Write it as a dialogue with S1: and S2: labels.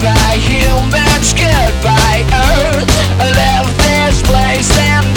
S1: Goodbye humans, goodbye earth. I left this place and